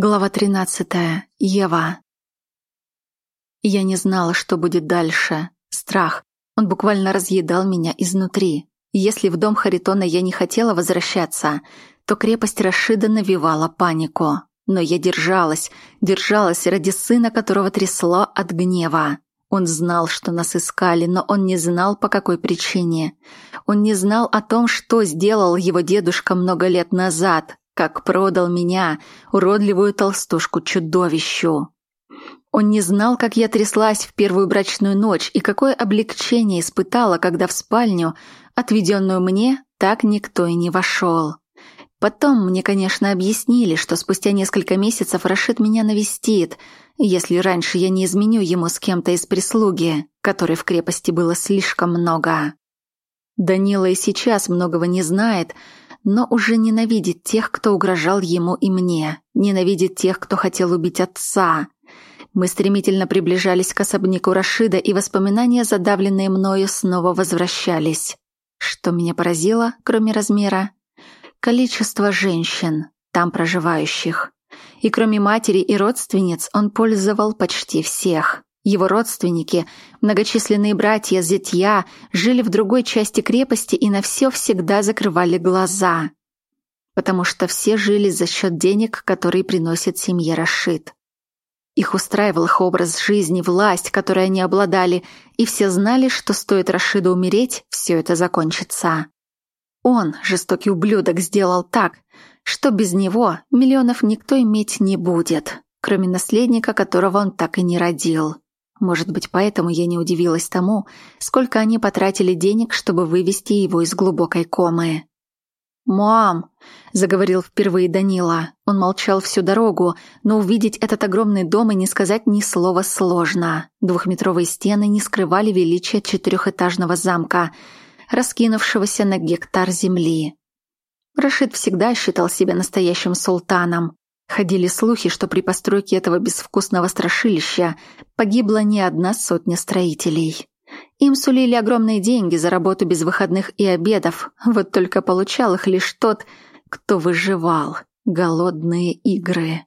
Глава 13. Ева. Я не знала, что будет дальше. Страх. Он буквально разъедал меня изнутри. Если в дом Харитона я не хотела возвращаться, то крепость Рашида навевала панику. Но я держалась, держалась ради сына, которого трясло от гнева. Он знал, что нас искали, но он не знал, по какой причине. Он не знал о том, что сделал его дедушка много лет назад, как продал меня, уродливую толстушку, чудовищу. Он не знал, как я тряслась в первую брачную ночь и какое облегчение испытала, когда в спальню, отведенную мне, так никто и не вошел. Потом мне, конечно, объяснили, что спустя несколько месяцев Рашид меня навестит, если раньше я не изменю ему с кем-то из прислуги, которой в крепости было слишком много. Данила и сейчас многого не знает, но уже ненавидит тех, кто угрожал ему и мне, ненавидит тех, кто хотел убить отца. Мы стремительно приближались к особняку Рашида, и воспоминания, задавленные мною, снова возвращались. Что меня поразило, кроме размера? Количество женщин, там проживающих. И кроме матери и родственниц он пользовал почти всех. Его родственники, многочисленные братья, зятья, жили в другой части крепости и на все всегда закрывали глаза, потому что все жили за счет денег, которые приносит семье Рашид. Их устраивал их образ жизни, власть, которой они обладали, и все знали, что стоит Рашиду умереть, все это закончится. Он, жестокий ублюдок, сделал так, что без него миллионов никто иметь не будет, кроме наследника, которого он так и не родил. Может быть, поэтому я не удивилась тому, сколько они потратили денег, чтобы вывести его из глубокой комы. «Мам!» – заговорил впервые Данила. Он молчал всю дорогу, но увидеть этот огромный дом и не сказать ни слова сложно. Двухметровые стены не скрывали величия четырехэтажного замка, раскинувшегося на гектар земли. Рашид всегда считал себя настоящим султаном. Ходили слухи, что при постройке этого безвкусного страшилища погибла не одна сотня строителей. Им сулили огромные деньги за работу без выходных и обедов, вот только получал их лишь тот, кто выживал. Голодные игры.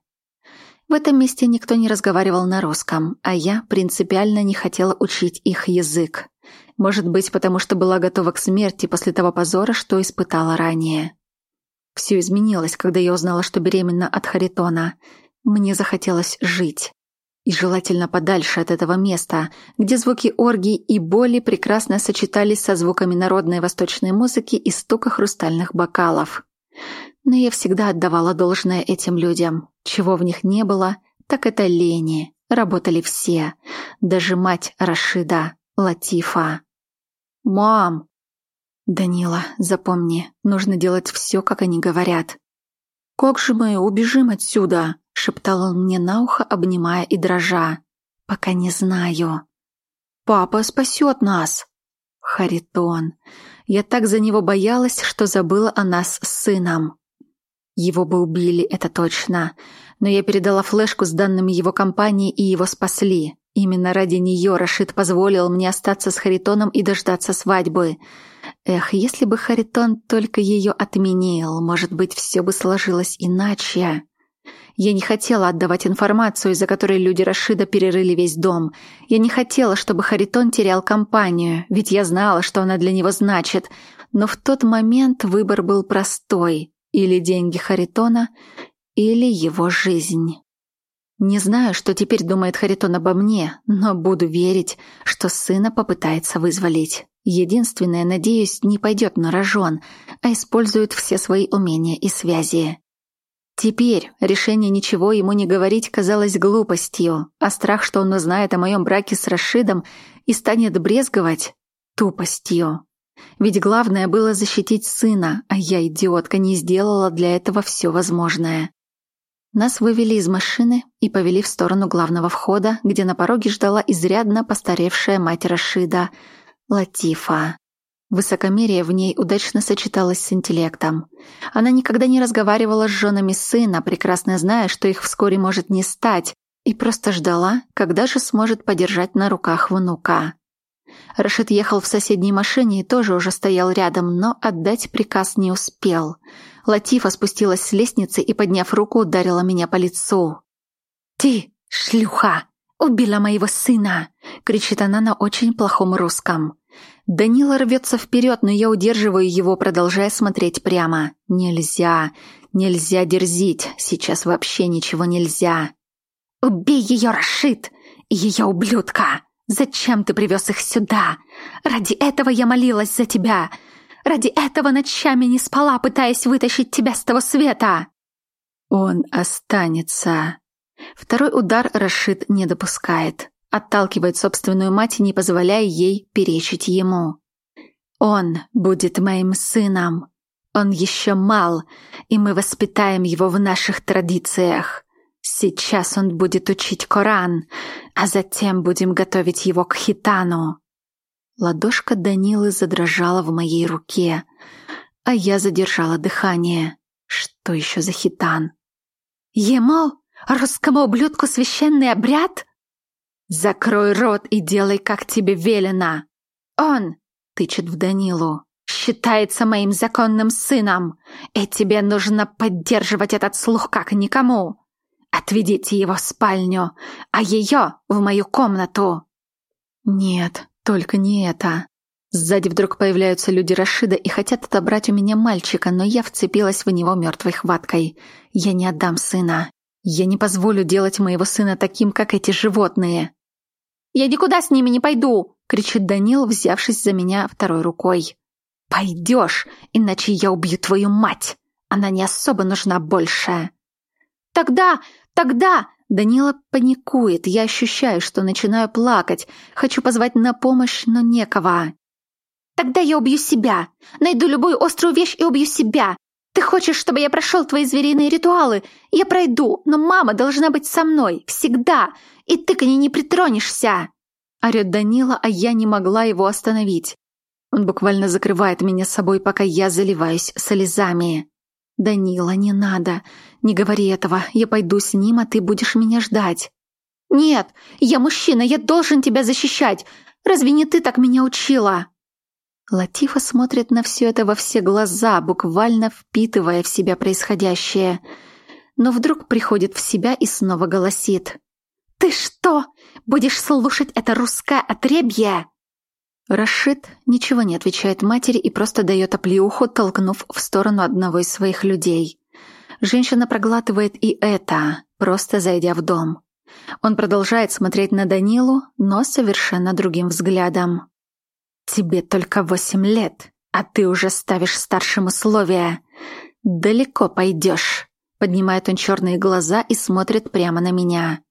В этом месте никто не разговаривал на русском, а я принципиально не хотела учить их язык. Может быть, потому что была готова к смерти после того позора, что испытала ранее. Все изменилось, когда я узнала, что беременна от Харитона. Мне захотелось жить. И желательно подальше от этого места, где звуки оргий и боли прекрасно сочетались со звуками народной восточной музыки и стука хрустальных бокалов. Но я всегда отдавала должное этим людям. Чего в них не было, так это лени. Работали все. Даже мать Рашида, Латифа. «Мам!» «Данила, запомни, нужно делать все, как они говорят». «Как же мы убежим отсюда?» — шептал он мне на ухо, обнимая и дрожа. «Пока не знаю». «Папа спасет нас!» Харитон. Я так за него боялась, что забыла о нас с сыном. Его бы убили, это точно. Но я передала флешку с данными его компании, и его спасли. Именно ради нее Рашид позволил мне остаться с Харитоном и дождаться свадьбы. Эх, если бы Харитон только ее отменил, может быть, все бы сложилось иначе. Я не хотела отдавать информацию, из-за которой люди Рашида перерыли весь дом. Я не хотела, чтобы Харитон терял компанию, ведь я знала, что она для него значит. Но в тот момент выбор был простой. Или деньги Харитона, или его жизнь. Не знаю, что теперь думает Харитон обо мне, но буду верить, что сына попытается вызволить. Единственное, надеюсь, не пойдет на рожон, а использует все свои умения и связи. Теперь решение ничего ему не говорить казалось глупостью, а страх, что он узнает о моем браке с Рашидом и станет брезговать – тупостью. Ведь главное было защитить сына, а я, идиотка, не сделала для этого все возможное. Нас вывели из машины и повели в сторону главного входа, где на пороге ждала изрядно постаревшая мать Рашида, Латифа. Высокомерие в ней удачно сочеталось с интеллектом. Она никогда не разговаривала с женами сына, прекрасно зная, что их вскоре может не стать, и просто ждала, когда же сможет подержать на руках внука. Рашид ехал в соседней машине и тоже уже стоял рядом, но отдать приказ не успел. Латифа спустилась с лестницы и, подняв руку, ударила меня по лицу. «Ты, шлюха, убила моего сына!» — кричит она на очень плохом русском. Данила рвется вперед, но я удерживаю его, продолжая смотреть прямо. «Нельзя, нельзя дерзить, сейчас вообще ничего нельзя!» «Убей ее, Рашид! Ее ублюдка! Зачем ты привез их сюда? Ради этого я молилась за тебя! Ради этого ночами не спала, пытаясь вытащить тебя с того света!» «Он останется!» Второй удар Рашид не допускает. Отталкивает собственную мать, не позволяя ей перечить ему. «Он будет моим сыном. Он еще мал, и мы воспитаем его в наших традициях. Сейчас он будет учить Коран, а затем будем готовить его к хитану». Ладошка Данилы задрожала в моей руке, а я задержала дыхание. Что еще за хитан? «Ему? Русскому ублюдку священный обряд?» «Закрой рот и делай, как тебе велено!» «Он!» — тычет в Данилу считается моим законным сыном, и тебе нужно поддерживать этот слух как никому. Отведите его в спальню, а ее в мою комнату. Нет, только не это. Сзади вдруг появляются люди Рашида и хотят отобрать у меня мальчика, но я вцепилась в него мертвой хваткой. Я не отдам сына. Я не позволю делать моего сына таким, как эти животные. «Я никуда с ними не пойду!» — кричит Данил, взявшись за меня второй рукой. «Пойдешь, иначе я убью твою мать! Она не особо нужна больше!» «Тогда, тогда!» Данила паникует, я ощущаю, что начинаю плакать. Хочу позвать на помощь, но некого. «Тогда я убью себя! Найду любую острую вещь и убью себя! Ты хочешь, чтобы я прошел твои звериные ритуалы? Я пройду, но мама должна быть со мной, всегда, и ты к ней не притронешься!» Орет Данила, а я не могла его остановить. Он буквально закрывает меня собой, пока я заливаюсь слезами. «Данила, не надо. Не говори этого. Я пойду с ним, а ты будешь меня ждать». «Нет, я мужчина, я должен тебя защищать. Разве не ты так меня учила?» Латифа смотрит на все это во все глаза, буквально впитывая в себя происходящее. Но вдруг приходит в себя и снова голосит. «Ты что, будешь слушать это русское отребье?» Рашид ничего не отвечает матери и просто дает оплеуху, толкнув в сторону одного из своих людей. Женщина проглатывает и это, просто зайдя в дом. Он продолжает смотреть на Данилу, но совершенно другим взглядом. «Тебе только восемь лет, а ты уже ставишь старшим условия. Далеко пойдешь», — поднимает он черные глаза и смотрит прямо на меня.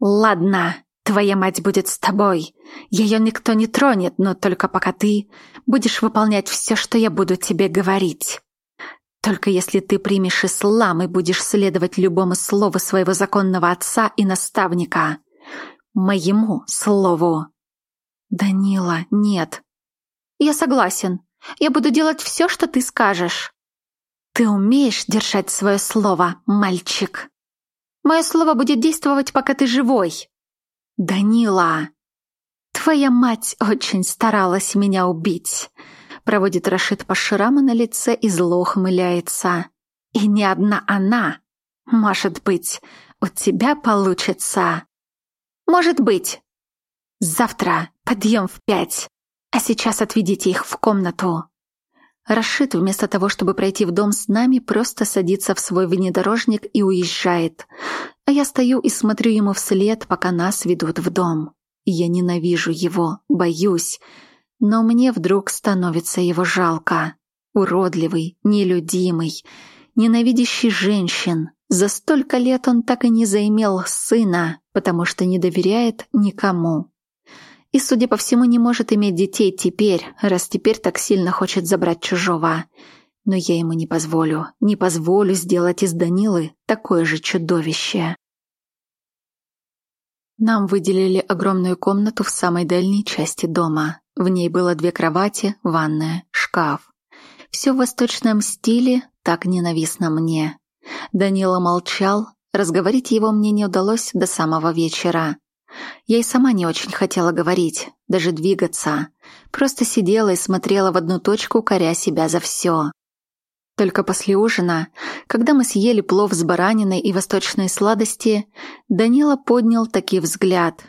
«Ладно, Твоя мать будет с тобой. Ее никто не тронет, но только пока ты будешь выполнять все, что я буду тебе говорить. Только если ты примешь ислам и будешь следовать любому слову своего законного отца и наставника. Моему слову. Данила, нет. Я согласен. Я буду делать все, что ты скажешь. Ты умеешь держать свое слово, мальчик. Мое слово будет действовать, пока ты живой. «Данила, твоя мать очень старалась меня убить», проводит Рашид по шраму на лице и зло ухмыляется. «И не одна она. Может быть, у тебя получится». «Может быть». «Завтра подъем в пять, а сейчас отведите их в комнату». Рашид вместо того, чтобы пройти в дом с нами, просто садится в свой внедорожник и уезжает. А я стою и смотрю ему вслед, пока нас ведут в дом. Я ненавижу его, боюсь. Но мне вдруг становится его жалко. Уродливый, нелюдимый, ненавидящий женщин. За столько лет он так и не заимел сына, потому что не доверяет никому. И, судя по всему, не может иметь детей теперь, раз теперь так сильно хочет забрать чужого. Но я ему не позволю, не позволю сделать из Данилы такое же чудовище. Нам выделили огромную комнату в самой дальней части дома. В ней было две кровати, ванная, шкаф. Все в восточном стиле, так ненавистно мне. Данила молчал, разговорить его мне не удалось до самого вечера. Я и сама не очень хотела говорить, даже двигаться. Просто сидела и смотрела в одну точку, коря себя за все. Только после ужина, когда мы съели плов с бараниной и восточные сладости, Данила поднял таки взгляд.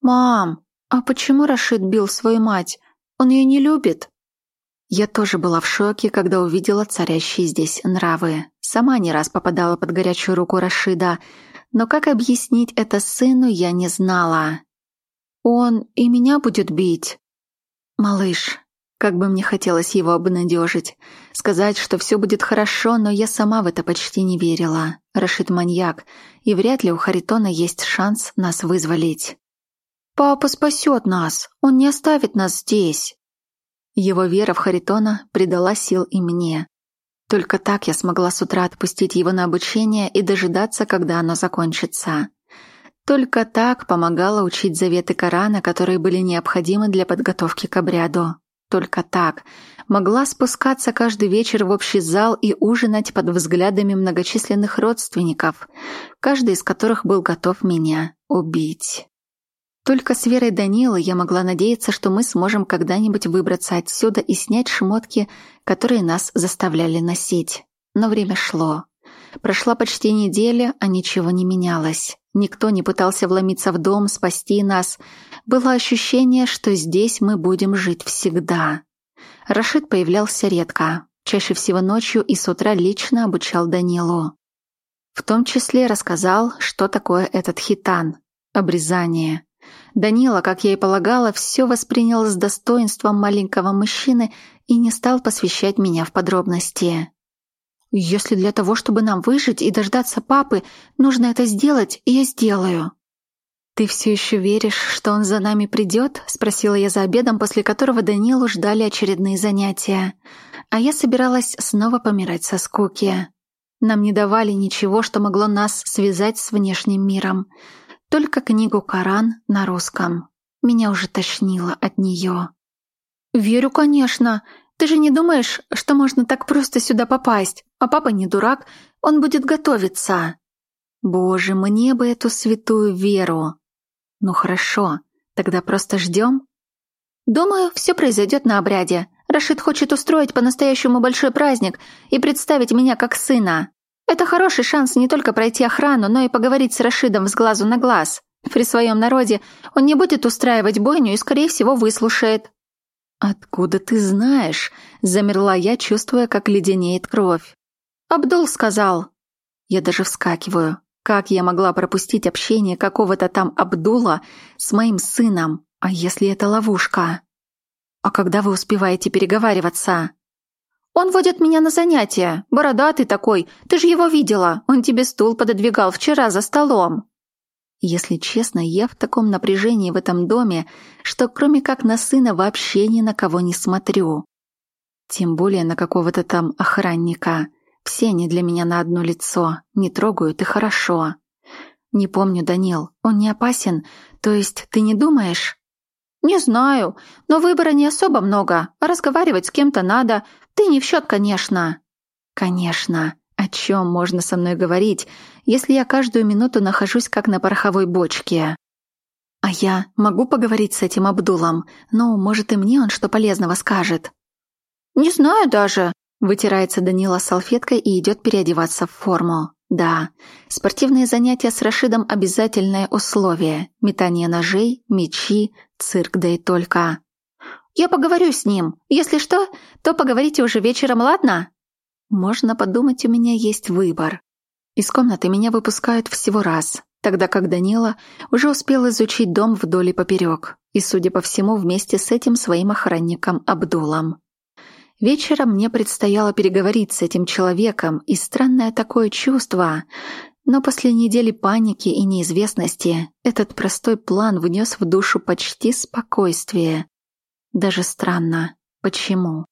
«Мам, а почему Рашид бил свою мать? Он ее не любит?» Я тоже была в шоке, когда увидела царящие здесь нравы. Сама не раз попадала под горячую руку Рашида, но как объяснить это сыну, я не знала. «Он и меня будет бить?» «Малыш, как бы мне хотелось его обнадежить, сказать, что все будет хорошо, но я сама в это почти не верила. Рашид маньяк, и вряд ли у Харитона есть шанс нас вызволить. «Папа спасет нас, он не оставит нас здесь». Его вера в Харитона придала сил и мне. Только так я смогла с утра отпустить его на обучение и дожидаться, когда оно закончится. Только так помогала учить заветы Корана, которые были необходимы для подготовки к обряду. Только так могла спускаться каждый вечер в общий зал и ужинать под взглядами многочисленных родственников, каждый из которых был готов меня убить. Только с Верой Данилы я могла надеяться, что мы сможем когда-нибудь выбраться отсюда и снять шмотки, которые нас заставляли носить. Но время шло. Прошла почти неделя, а ничего не менялось. Никто не пытался вломиться в дом, спасти нас. Было ощущение, что здесь мы будем жить всегда. Рашид появлялся редко, чаще всего ночью и с утра лично обучал Данилу. В том числе рассказал, что такое этот хитан – обрезание. Данила, как я и полагала, все воспринял с достоинством маленького мужчины и не стал посвящать меня в подробности. Если для того, чтобы нам выжить и дождаться папы, нужно это сделать, я сделаю. Ты все еще веришь, что он за нами придет? спросила я за обедом, после которого Данилу ждали очередные занятия. А я собиралась снова помирать со скуки. Нам не давали ничего, что могло нас связать с внешним миром. Только книгу Коран на русском. Меня уже тошнило от нее. «Верю, конечно. Ты же не думаешь, что можно так просто сюда попасть? А папа не дурак, он будет готовиться. Боже, мне бы эту святую веру. Ну хорошо, тогда просто ждем. Думаю, все произойдет на обряде. Рашид хочет устроить по-настоящему большой праздник и представить меня как сына. Это хороший шанс не только пройти охрану, но и поговорить с Рашидом с глазу на глаз. При своем народе он не будет устраивать бойню и, скорее всего, выслушает. «Откуда ты знаешь?» — замерла я, чувствуя, как леденеет кровь. «Абдул сказал». Я даже вскакиваю. Как я могла пропустить общение какого-то там Абдула с моим сыном? А если это ловушка? «А когда вы успеваете переговариваться?» «Он водит меня на занятия. Бородатый такой. Ты же его видела. Он тебе стул пододвигал вчера за столом». Если честно, я в таком напряжении в этом доме, что кроме как на сына вообще ни на кого не смотрю. Тем более на какого-то там охранника. Все они для меня на одно лицо, не трогают и хорошо. Не помню, Данил, он не опасен? То есть ты не думаешь? Не знаю, но выбора не особо много, разговаривать с кем-то надо. Ты не в счет, конечно. Конечно. О чем можно со мной говорить, если я каждую минуту нахожусь как на пороховой бочке? А я могу поговорить с этим Абдулом, но, может, и мне он что полезного скажет. Не знаю даже. Вытирается Данила салфеткой и идет переодеваться в форму. Да, спортивные занятия с Рашидом – обязательное условие. Метание ножей, мечи, цирк, да и только. Я поговорю с ним. Если что, то поговорите уже вечером, ладно? Можно подумать, у меня есть выбор. Из комнаты меня выпускают всего раз, тогда как Данила уже успел изучить дом вдоль и поперек, и, судя по всему, вместе с этим своим охранником Абдулом. Вечером мне предстояло переговорить с этим человеком, и странное такое чувство. Но после недели паники и неизвестности этот простой план внес в душу почти спокойствие. Даже странно, почему.